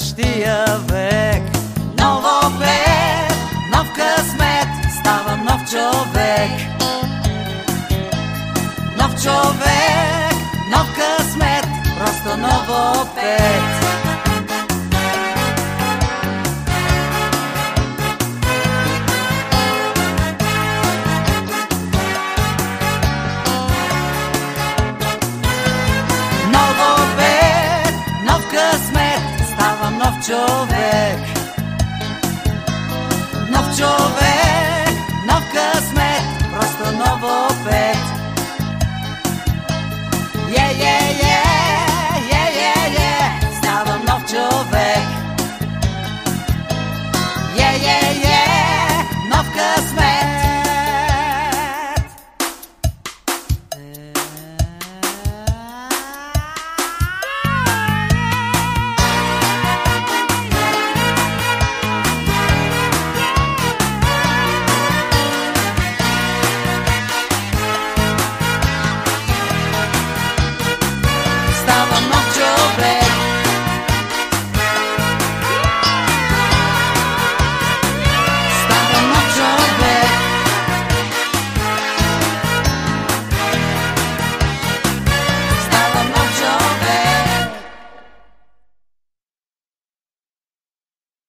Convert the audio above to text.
новия век. Нов опет, нов късмет, ставам нов човек. Нов човек, нов късмет, просто нов опет. Късмет, ставам